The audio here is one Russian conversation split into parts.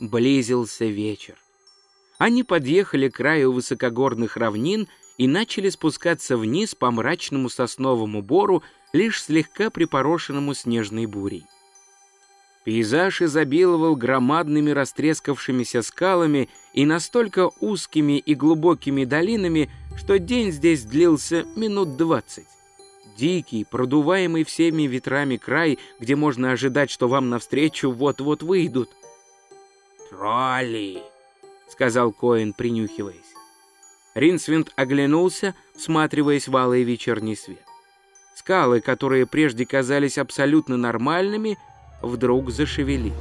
Близился вечер. Они подъехали к краю высокогорных равнин и начали спускаться вниз по мрачному сосновому бору, лишь слегка припорошенному снежной бурей. Пейзаж изобиловал громадными растрескавшимися скалами и настолько узкими и глубокими долинами, что день здесь длился минут двадцать. Дикий, продуваемый всеми ветрами край, где можно ожидать, что вам навстречу вот-вот выйдут. «Тролли!» — сказал Коэн, принюхиваясь. Ринсвинд оглянулся, всматриваясь в алый вечерний свет. Скалы, которые прежде казались абсолютно нормальными, вдруг зашевелились.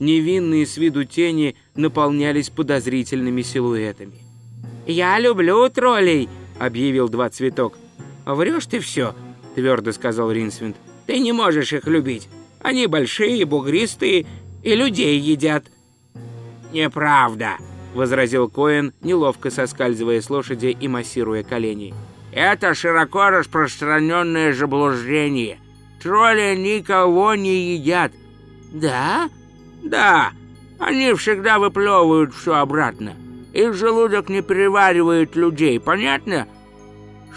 Невинные с виду тени наполнялись подозрительными силуэтами. «Я люблю троллей!» — объявил Два Цветок. «Врешь ты все!» — твердо сказал Ринсвинд. «Ты не можешь их любить. Они большие, бугристые и людей едят». «Неправда!» — возразил Коэн, неловко соскальзывая с лошади и массируя колени. «Это широко распространенное заблуждение. Тролли никого не едят». «Да?» «Да. Они всегда выплевывают все обратно. Их желудок не переваривает людей, понятно?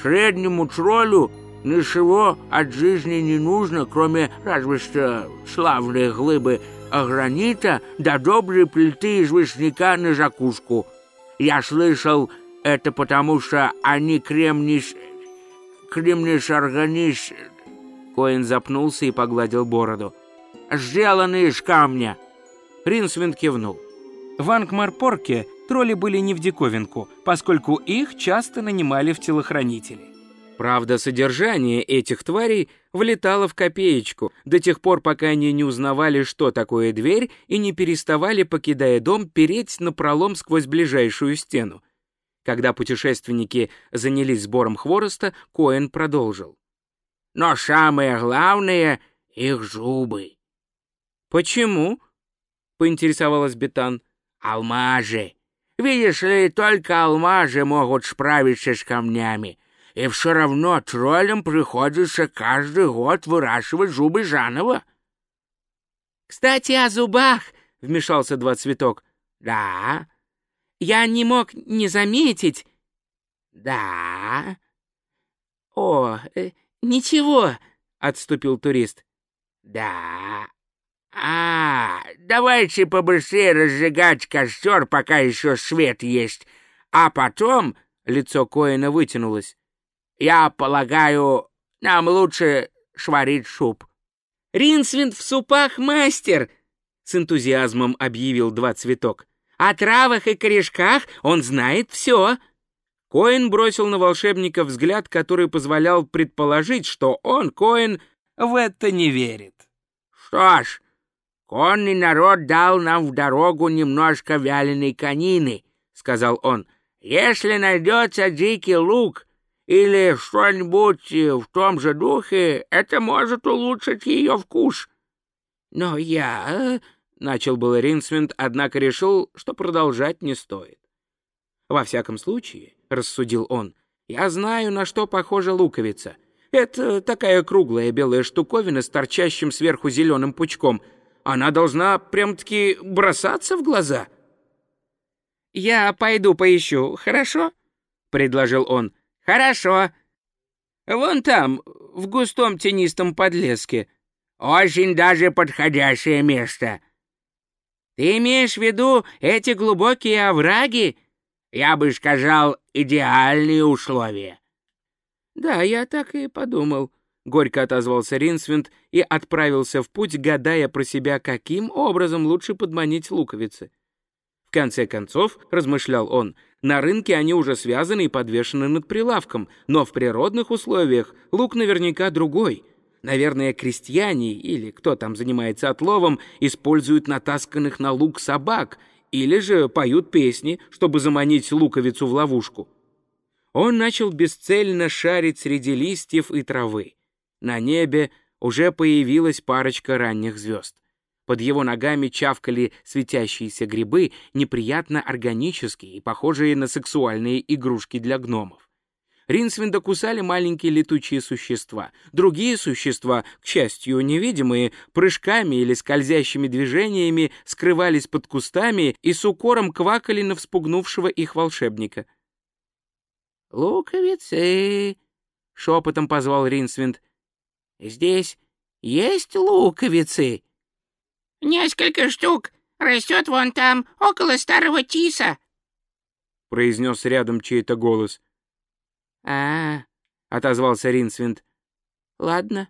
Среднему троллю ничего от жизни не нужно, кроме разве что славной глыбы гранита да доброй плиты известняка на закуску. Я слышал это потому, что они кремниш... кремниш органиш... Коэн запнулся и погладил бороду. «Сделаны из камня!» Ринсвинд кивнул. В Ангмарпорке тролли были не в диковинку, поскольку их часто нанимали в телохранители. Правда, содержание этих тварей влетало в копеечку до тех пор, пока они не узнавали, что такое дверь, и не переставали, покидая дом, переть напролом сквозь ближайшую стену. Когда путешественники занялись сбором хвороста, Коэн продолжил. «Но самое главное — их зубы». «Почему?» — поинтересовалась Бетан. «Алмазы. Видишь ли, только алмазы могут справиться с камнями» и все равно троллям приходится каждый год выращивать зубы заново. — Кстати, о зубах, — вмешался Два Цветок. — Да. — Я не мог не заметить. — Да. — О, э, ничего, — отступил турист. — Да. А, давайте побыстрее разжигать костер, пока еще свет есть, а потом... Лицо Коэна вытянулось. Я полагаю, нам лучше сварить суп». «Ринсвинд в супах мастер!» — с энтузиазмом объявил Два Цветок. «О травах и корешках он знает все!» Коэн бросил на волшебника взгляд, который позволял предположить, что он, Коэн, в это не верит. «Что ж, конный народ дал нам в дорогу немножко вяленой конины», — сказал он. «Если найдется дикий лук, или что-нибудь в том же духе, это может улучшить ее вкус. Но я... — начал был Ринсвинд, однако решил, что продолжать не стоит. «Во всяком случае», — рассудил он, — «я знаю, на что похожа луковица. Это такая круглая белая штуковина с торчащим сверху зеленым пучком. Она должна прям-таки бросаться в глаза». «Я пойду поищу, хорошо?» — предложил он. «Хорошо. Вон там, в густом тенистом подлеске. Очень даже подходящее место». «Ты имеешь в виду эти глубокие овраги?» «Я бы сказал, идеальные условия». «Да, я так и подумал», — горько отозвался Ринсвинд и отправился в путь, гадая про себя, каким образом лучше подманить луковицы. Конце концов, размышлял он, на рынке они уже связаны и подвешены над прилавком, но в природных условиях лук наверняка другой. Наверное, крестьяне или кто там занимается отловом используют натасканных на лук собак или же поют песни, чтобы заманить луковицу в ловушку. Он начал бесцельно шарить среди листьев и травы. На небе уже появилась парочка ранних звезд. Под его ногами чавкали светящиеся грибы, неприятно органические и похожие на сексуальные игрушки для гномов. Ринсвинда кусали маленькие летучие существа. Другие существа, к счастью, невидимые, прыжками или скользящими движениями скрывались под кустами и с укором квакали на вспугнувшего их волшебника. «Луковицы!» — шепотом позвал Ринсвинд. «Здесь есть луковицы?» «Несколько штук. Растет вон там, около старого тиса», — произнес рядом чей-то голос. а, -а, -а отозвался Ринсвинд. «Ладно».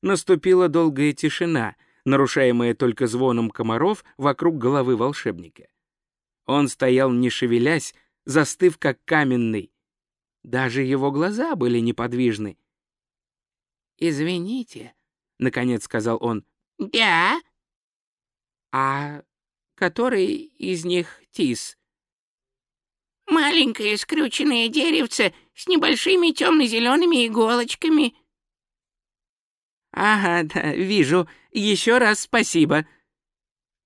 Наступила долгая тишина, нарушаемая только звоном комаров вокруг головы волшебника. Он стоял, не шевелясь, застыв как каменный. Даже его глаза были неподвижны. «Извините», — наконец сказал он. «Да?» «А который из них тис?» «Маленькое скрюченное деревце с небольшими темно-зелеными иголочками». «Ага, да, вижу. Еще раз спасибо».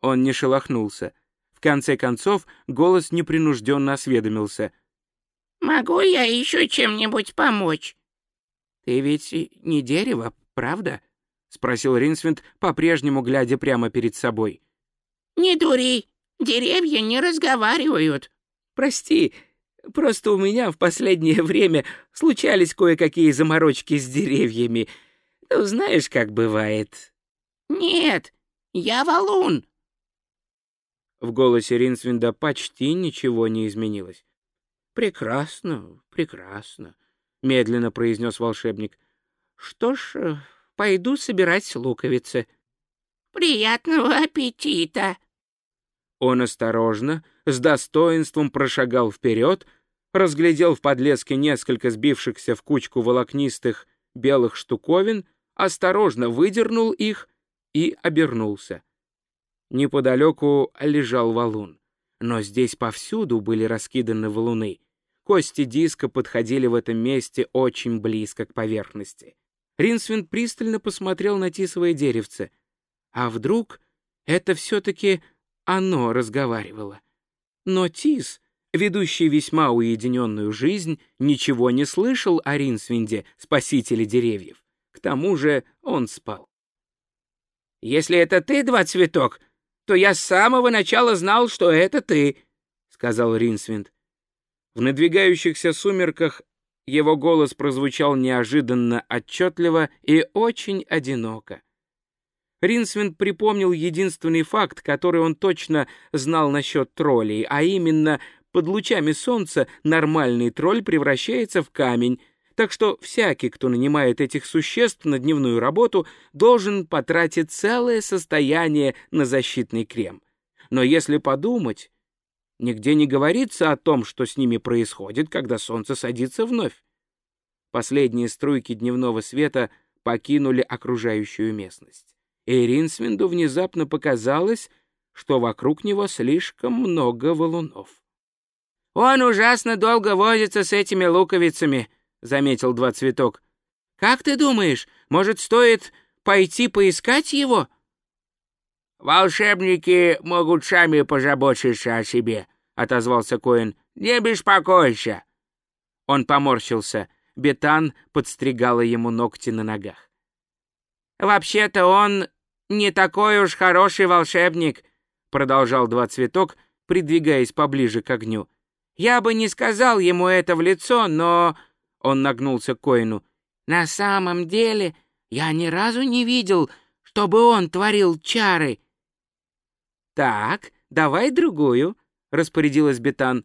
Он не шелохнулся. В конце концов, голос непринужденно осведомился. «Могу я еще чем-нибудь помочь?» «Ты ведь не дерево, правда?» — спросил Ринсвинд, по-прежнему глядя прямо перед собой. «Не дури, деревья не разговаривают». «Прости, просто у меня в последнее время случались кое-какие заморочки с деревьями. Ну, знаешь, как бывает». «Нет, я валун». В голосе Ринсвинда почти ничего не изменилось. «Прекрасно, прекрасно», — медленно произнес волшебник. «Что ж, э, пойду собирать луковицы». «Приятного аппетита!» Он осторожно, с достоинством прошагал вперед, разглядел в подлеске несколько сбившихся в кучку волокнистых белых штуковин, осторожно выдернул их и обернулся. Неподалеку лежал валун, но здесь повсюду были раскиданы валуны. Кости диска подходили в этом месте очень близко к поверхности. Ринсвинд пристально посмотрел на тисовое деревце. А вдруг это все-таки оно разговаривало? Но Тис, ведущий весьма уединенную жизнь, ничего не слышал о Ринсвинде, спасителе деревьев. К тому же он спал. «Если это ты, Два Цветок, то я с самого начала знал, что это ты», — сказал Ринсвинд. В надвигающихся сумерках его голос прозвучал неожиданно отчетливо и очень одиноко. Ринсвинд припомнил единственный факт, который он точно знал насчет троллей, а именно, под лучами солнца нормальный тролль превращается в камень, так что всякий, кто нанимает этих существ на дневную работу, должен потратить целое состояние на защитный крем. Но если подумать, нигде не говорится о том, что с ними происходит, когда солнце садится вновь. Последние струйки дневного света покинули окружающую местность. И Ринсвинду внезапно показалось, что вокруг него слишком много валунов. «Он ужасно долго возится с этими луковицами», — заметил Два Цветок. «Как ты думаешь, может, стоит пойти поискать его?» «Волшебники могут сами позаботиться о себе», — отозвался Коэн. «Не беспокойся». Он поморщился. Бетан подстригала ему ногти на ногах. «Вообще-то он не такой уж хороший волшебник», — продолжал Два Цветок, придвигаясь поближе к огню. «Я бы не сказал ему это в лицо, но...» Он нагнулся к Коину. «На самом деле я ни разу не видел, чтобы он творил чары». «Так, давай другую», — распорядилась Бетан.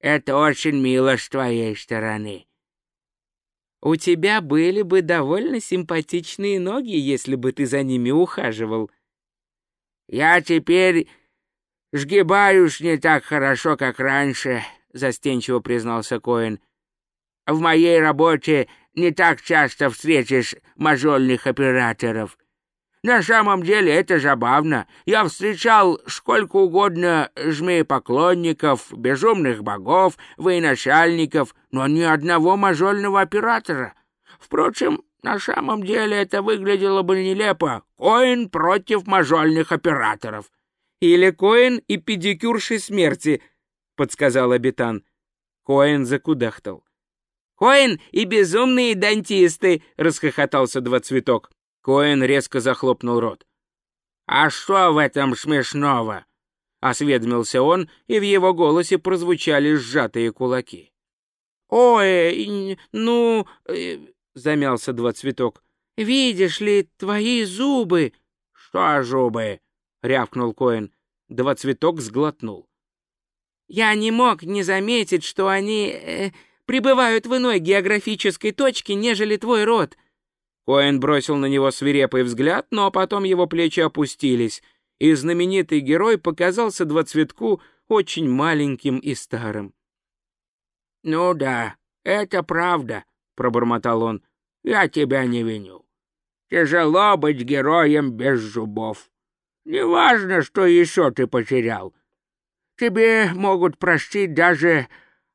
«Это очень мило с твоей стороны», у тебя были бы довольно симпатичные ноги, если бы ты за ними ухаживал. Я теперь сгибаюсь не так хорошо, как раньше, застенчиво признался Коэн. В моей работе не так часто встретишь мажольных операторов. На самом деле это забавно. Я встречал сколько угодно змеепоклонников, безумных богов, военачальников, но ни одного мажольного оператора. Впрочем, на самом деле это выглядело бы нелепо. Коин против мажольных операторов. «Или Коин и педикюрши смерти», — подсказал Абитан. Коин закудахтал. Коэн и безумные дантисты!» — расхохотался два цветок. Коэн резко захлопнул рот. «А что в этом смешного?» — осведомился он, и в его голосе прозвучали сжатые кулаки. «Ой, ну...» э, — замялся два цветок. «Видишь ли, твои зубы...» «Что зубы?» — рявкнул Коэн. Два цветок сглотнул. «Я не мог не заметить, что они э, пребывают в иной географической точке, нежели твой род». Коэн бросил на него свирепый взгляд, но потом его плечи опустились, и знаменитый герой показался двоцветку очень маленьким и старым. «Ну да, это правда», — пробормотал он. «Я тебя не виню. Тяжело быть героем без зубов. Неважно, что еще ты потерял. Тебе могут простить даже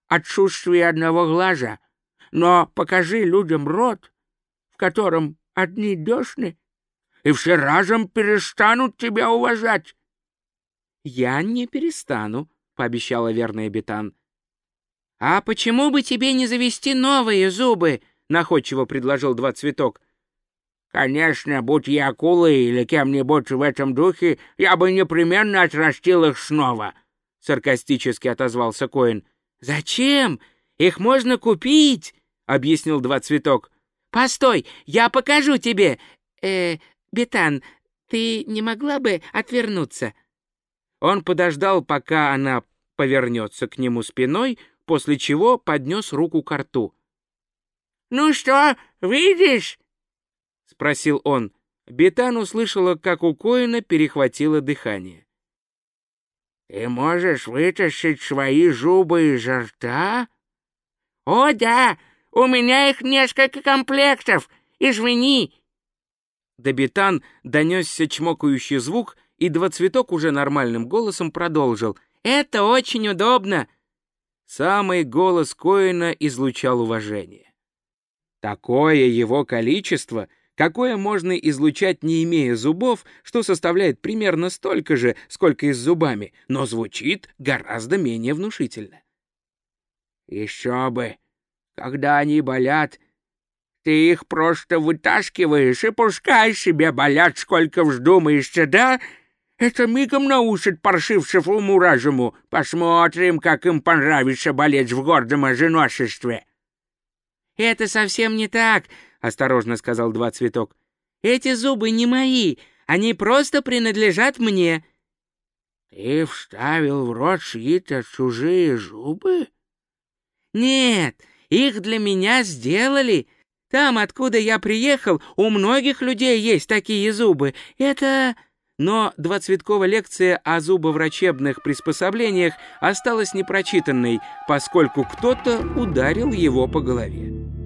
отсутствие одного глаза, но покажи людям рот, котором одни десны, и все разом перестанут тебя уважать». «Я не перестану», — пообещала верная Бетан. «А почему бы тебе не завести новые зубы?» — находчиво предложил два цветок. «Конечно, будь я акулой или кем-нибудь в этом духе, я бы непременно отрастил их снова», — саркастически отозвался Коин. «Зачем? Их можно купить», — объяснил два цветок. «Постой, я покажу тебе. Э, Бетан, ты не могла бы отвернуться?» Он подождал, пока она повернется к нему спиной, после чего поднес руку к рту. «Ну что, видишь?» — спросил он. Бетан услышала, как у Коина перехватило дыхание. «Ты можешь вытащить свои зубы из рта?» «О, да! У меня их несколько комплектов! Извини!» До Бетан донесся чмокающий звук, и Двоцветок уже нормальным голосом продолжил. «Это очень удобно!» Самый голос Коина излучал уважение. Такое его количество, какое можно излучать, не имея зубов, что составляет примерно столько же, сколько и с зубами, но звучит гораздо менее внушительно. «Еще бы! Когда они болят, ты их просто вытаскиваешь и пускай себе болят, сколько вздумаешься, да?» Это мигом научит паршивцев уму-разуму. Посмотрим, как им понравится болеть в гордом оженошестве. — Это совсем не так, — осторожно сказал Два Цветок. — Эти зубы не мои, они просто принадлежат мне. — Ты вставил в рот чьи-то чужие зубы? — Нет, их для меня сделали. Там, откуда я приехал, у многих людей есть такие зубы. Это... Но двоцветковая лекция о зубоврачебных приспособлениях осталась непрочитанной, поскольку кто-то ударил его по голове.